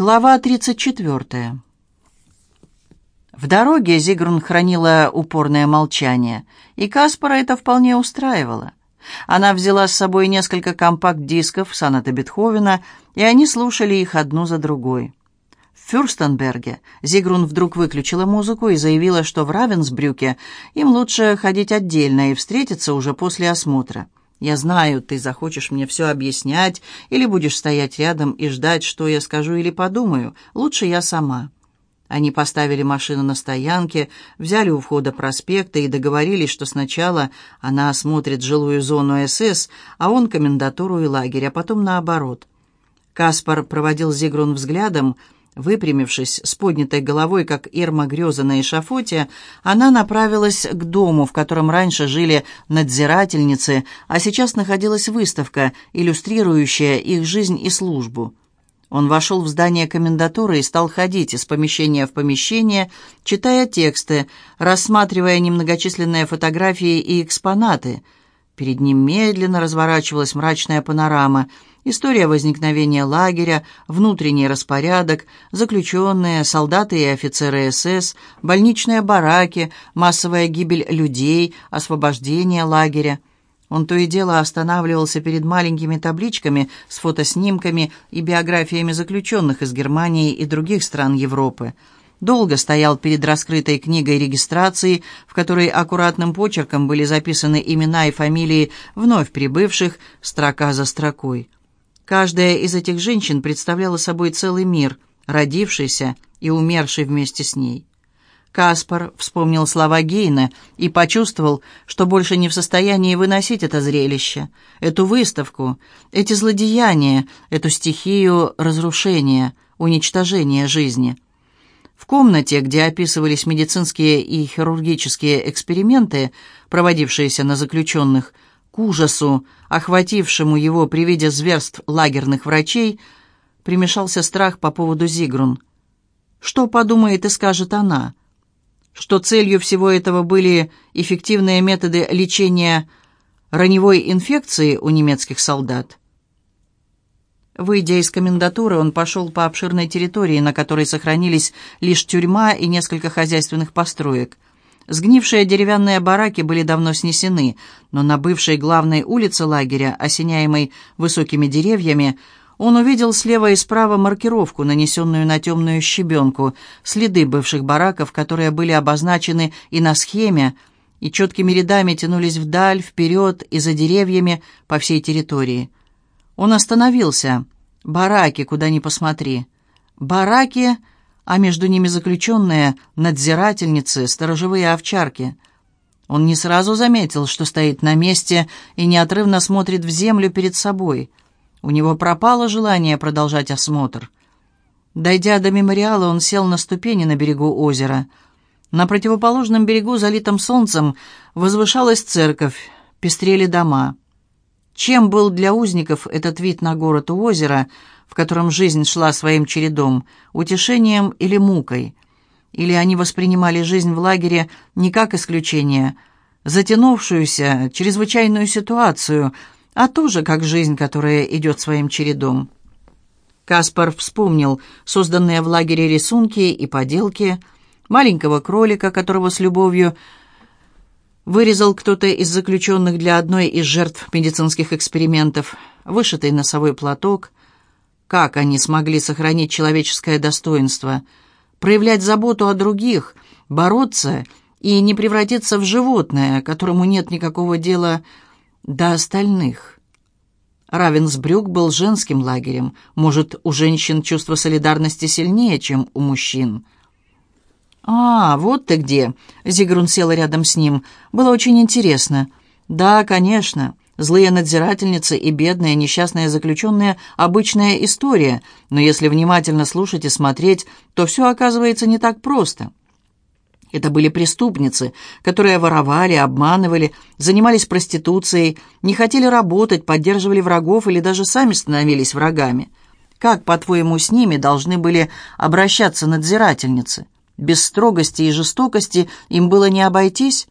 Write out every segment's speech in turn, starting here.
Глава 34. В дороге Зигрун хранила упорное молчание, и Каспара это вполне устраивало. Она взяла с собой несколько компакт-дисков сонаты Бетховена, и они слушали их одну за другой. В Фюрстенберге Зигрун вдруг выключила музыку и заявила, что в Равенсбрюке им лучше ходить отдельно и встретиться уже после осмотра. Я знаю, ты захочешь мне все объяснять или будешь стоять рядом и ждать, что я скажу или подумаю. Лучше я сама». Они поставили машину на стоянке, взяли у входа проспекты и договорились, что сначала она осмотрит жилую зону СС, а он комендатуру и лагерь, а потом наоборот. Каспар проводил Зигрун взглядом, Выпрямившись с поднятой головой, как Ирма Греза на эшафоте, она направилась к дому, в котором раньше жили надзирательницы, а сейчас находилась выставка, иллюстрирующая их жизнь и службу. Он вошел в здание комендатуры и стал ходить из помещения в помещение, читая тексты, рассматривая немногочисленные фотографии и экспонаты. Перед ним медленно разворачивалась мрачная панорама – История возникновения лагеря, внутренний распорядок, заключенные, солдаты и офицеры СС, больничные бараки, массовая гибель людей, освобождение лагеря. Он то и дело останавливался перед маленькими табличками с фотоснимками и биографиями заключенных из Германии и других стран Европы. Долго стоял перед раскрытой книгой регистрации, в которой аккуратным почерком были записаны имена и фамилии вновь прибывших, строка за строкой. Каждая из этих женщин представляла собой целый мир, родившийся и умерший вместе с ней. Каспар вспомнил слова Гейна и почувствовал, что больше не в состоянии выносить это зрелище, эту выставку, эти злодеяния, эту стихию разрушения, уничтожения жизни. В комнате, где описывались медицинские и хирургические эксперименты, проводившиеся на заключенных, к ужасу, охватившему его при виде зверств лагерных врачей, примешался страх по поводу Зигрун. Что подумает и скажет она? Что целью всего этого были эффективные методы лечения раневой инфекции у немецких солдат? Выйдя из комендатуры, он пошел по обширной территории, на которой сохранились лишь тюрьма и несколько хозяйственных построек – Сгнившие деревянные бараки были давно снесены, но на бывшей главной улице лагеря, осеняемой высокими деревьями, он увидел слева и справа маркировку, нанесенную на темную щебенку, следы бывших бараков, которые были обозначены и на схеме, и четкими рядами тянулись вдаль, вперед и за деревьями по всей территории. Он остановился. «Бараки, куда ни посмотри». «Бараки...» а между ними заключенные, надзирательницы, сторожевые овчарки. Он не сразу заметил, что стоит на месте и неотрывно смотрит в землю перед собой. У него пропало желание продолжать осмотр. Дойдя до мемориала, он сел на ступени на берегу озера. На противоположном берегу, залитом солнцем, возвышалась церковь, пестрели дома. Чем был для узников этот вид на город у озера – в котором жизнь шла своим чередом, утешением или мукой. Или они воспринимали жизнь в лагере не как исключение, затянувшуюся, чрезвычайную ситуацию, а тоже как жизнь, которая идет своим чередом. Каспар вспомнил созданные в лагере рисунки и поделки, маленького кролика, которого с любовью вырезал кто-то из заключенных для одной из жертв медицинских экспериментов, вышитый носовой платок, как они смогли сохранить человеческое достоинство, проявлять заботу о других, бороться и не превратиться в животное, которому нет никакого дела до остальных? Равенсбрюк был женским лагерем. Может, у женщин чувство солидарности сильнее, чем у мужчин. «А, вот ты где!» — Зигрун села рядом с ним. «Было очень интересно». «Да, конечно. Злые надзирательницы и бедные несчастные заключенные – обычная история, но если внимательно слушать и смотреть, то все оказывается не так просто. Это были преступницы, которые воровали, обманывали, занимались проституцией, не хотели работать, поддерживали врагов или даже сами становились врагами. Как, по-твоему, с ними должны были обращаться надзирательницы? Без строгости и жестокости им было не обойтись?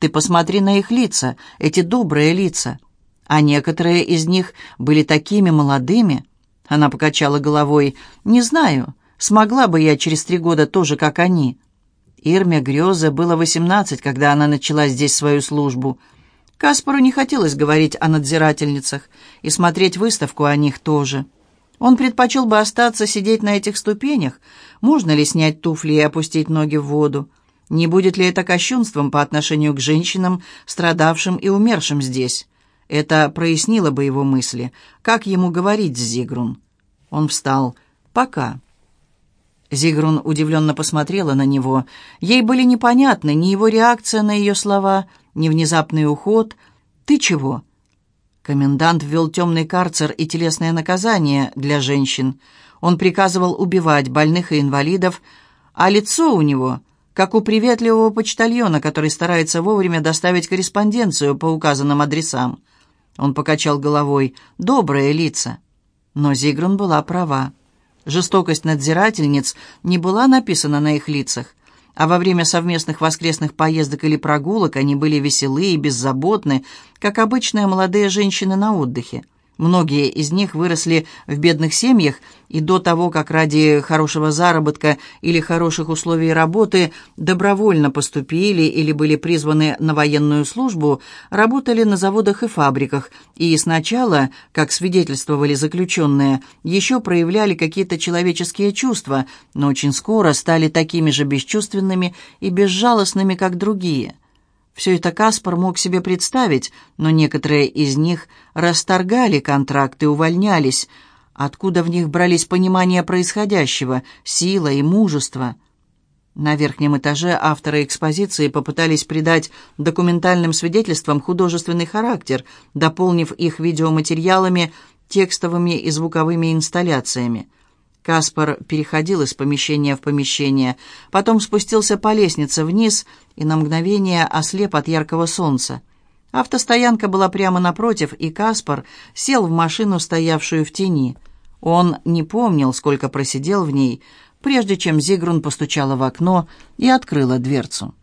Ты посмотри на их лица, эти добрые лица – а некоторые из них были такими молодыми. Она покачала головой. «Не знаю. Смогла бы я через три года тоже, как они». Ирме Грёзе было восемнадцать, когда она начала здесь свою службу. Каспару не хотелось говорить о надзирательницах и смотреть выставку о них тоже. Он предпочел бы остаться сидеть на этих ступенях. Можно ли снять туфли и опустить ноги в воду? Не будет ли это кощунством по отношению к женщинам, страдавшим и умершим здесь? Это прояснило бы его мысли. Как ему говорить с Зигрун? Он встал. «Пока». Зигрун удивленно посмотрела на него. Ей были непонятны ни его реакция на ее слова, ни внезапный уход. «Ты чего?» Комендант ввел темный карцер и телесное наказание для женщин. Он приказывал убивать больных и инвалидов, а лицо у него, как у приветливого почтальона, который старается вовремя доставить корреспонденцию по указанным адресам. Он покачал головой. «Добрые лица». Но Зигрун была права. Жестокость надзирательниц не была написана на их лицах а во время совместных воскресных поездок или прогулок они были веселы и беззаботны, как обычные молодые женщины на отдыхе. Многие из них выросли в бедных семьях и до того, как ради хорошего заработка или хороших условий работы добровольно поступили или были призваны на военную службу, работали на заводах и фабриках, и сначала, как свидетельствовали заключенные, еще проявляли какие-то человеческие чувства, но очень скоро стали такими же бесчувственными и безжалостными, как другие. Все это Каспар мог себе представить, но некоторые из них расторгали контракты, увольнялись. Откуда в них брались понимание происходящего, сила и мужество? На верхнем этаже авторы экспозиции попытались придать документальным свидетельствам художественный характер, дополнив их видеоматериалами, текстовыми и звуковыми инсталляциями. Каспар переходил из помещения в помещение, потом спустился по лестнице вниз и на мгновение ослеп от яркого солнца. Автостоянка была прямо напротив, и Каспар сел в машину, стоявшую в тени. Он не помнил, сколько просидел в ней, прежде чем Зигрун постучала в окно и открыла дверцу.